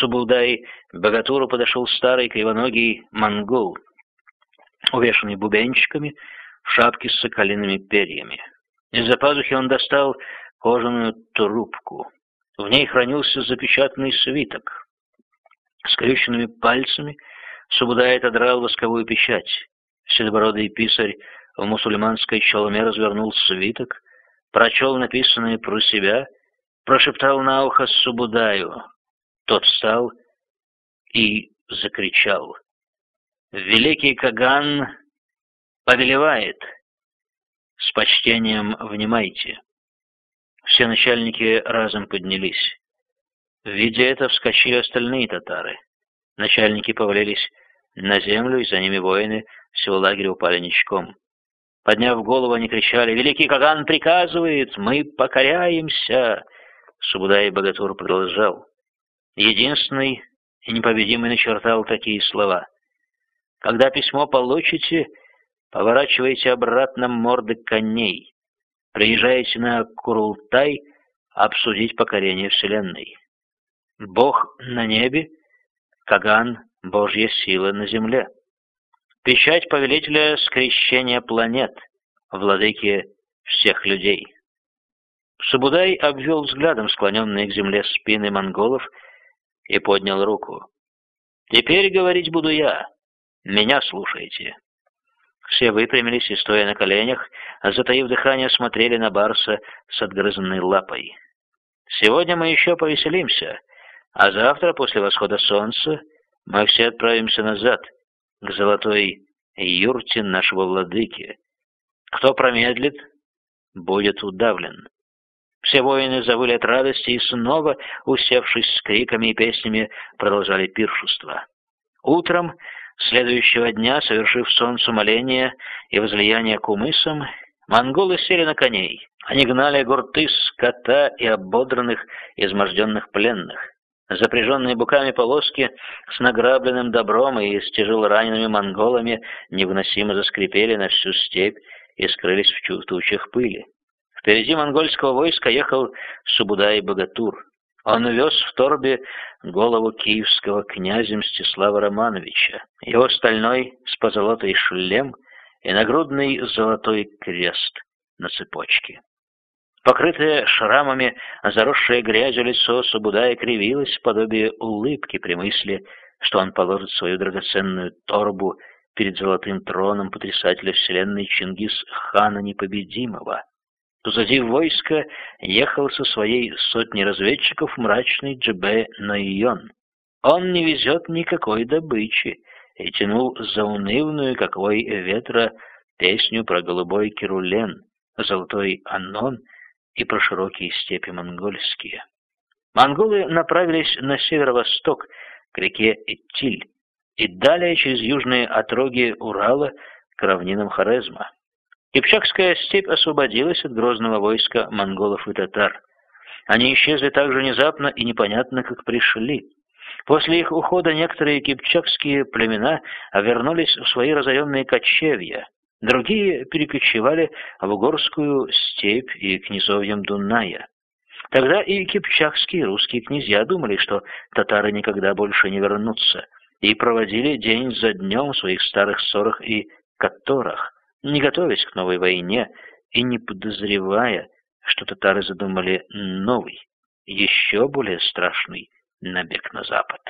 Субудай Богатуру подошел старый кривоногий монгол, увешанный бубенчиками, в шапке с соколиными перьями. Из-за пазухи он достал кожаную трубку. В ней хранился запечатанный свиток. Скрюченными пальцами Субудай отодрал восковую печать. Седобородый писарь в мусульманской челме развернул свиток, прочел написанное про себя, прошептал на ухо Субудаю. Тот встал и закричал. «Великий Каган повелевает! С почтением внимайте!» Все начальники разом поднялись. Видя это, вскочили остальные татары. Начальники повалились на землю, и за ними воины всего лагеря упали ничком. Подняв голову, они кричали «Великий Каган приказывает! Мы покоряемся!» Субудай Богатур продолжал. Единственный и непобедимый начертал такие слова. «Когда письмо получите, поворачивайте обратно морды коней. Приезжайте на Курултай обсудить покорение Вселенной. Бог на небе, Каган — Божья сила на земле. Печать повелителя скрещения планет, владыки всех людей». Субудай обвел взглядом склоненные к земле спины монголов и поднял руку. «Теперь говорить буду я. Меня слушайте». Все выпрямились и, стоя на коленях, затаив дыхание, смотрели на Барса с отгрызанной лапой. «Сегодня мы еще повеселимся, а завтра, после восхода солнца, мы все отправимся назад, к золотой юрте нашего владыки. Кто промедлит, будет удавлен». Все воины завыли от радости и снова, усевшись с криками и песнями, продолжали пиршество. Утром следующего дня, совершив солнцу моление и возлияние кумысом, монголы сели на коней. Они гнали гурты скота и ободранных, изможденных пленных. Запряженные буками полоски с награбленным добром и с тяжело ранеными монголами невыносимо заскрипели на всю степь и скрылись в тучах пыли. Впереди монгольского войска ехал Субудай Богатур. Он вез в торбе голову киевского князя Мстислава Романовича, его стальной с позолотой шлем и нагрудный золотой крест на цепочке. Покрытое шрамами, заросшее грязью лицо Субудая кривилось в подобие улыбки при мысли, что он положит свою драгоценную торбу перед золотым троном потрясателя вселенной Чингис хана Непобедимого. Позади войска ехал со своей сотней разведчиков мрачный Джебе Найон. Он не везет никакой добычи и тянул заунывную, как вой ветра, песню про голубой Кирулен, золотой Анон и про широкие степи монгольские. Монголы направились на северо-восток, к реке Иттиль, и далее через южные отроги Урала к равнинам Хорезма. Кипчакская степь освободилась от грозного войска монголов и татар. Они исчезли так же внезапно и непонятно, как пришли. После их ухода некоторые кипчакские племена вернулись в свои разоренные кочевья, другие перекочевали в Угорскую степь и к низовьям Дуная. Тогда и кипчакские русские князья думали, что татары никогда больше не вернутся, и проводили день за днем в своих старых ссорах и которах не готовясь к новой войне и не подозревая, что татары задумали новый, еще более страшный набег на запад.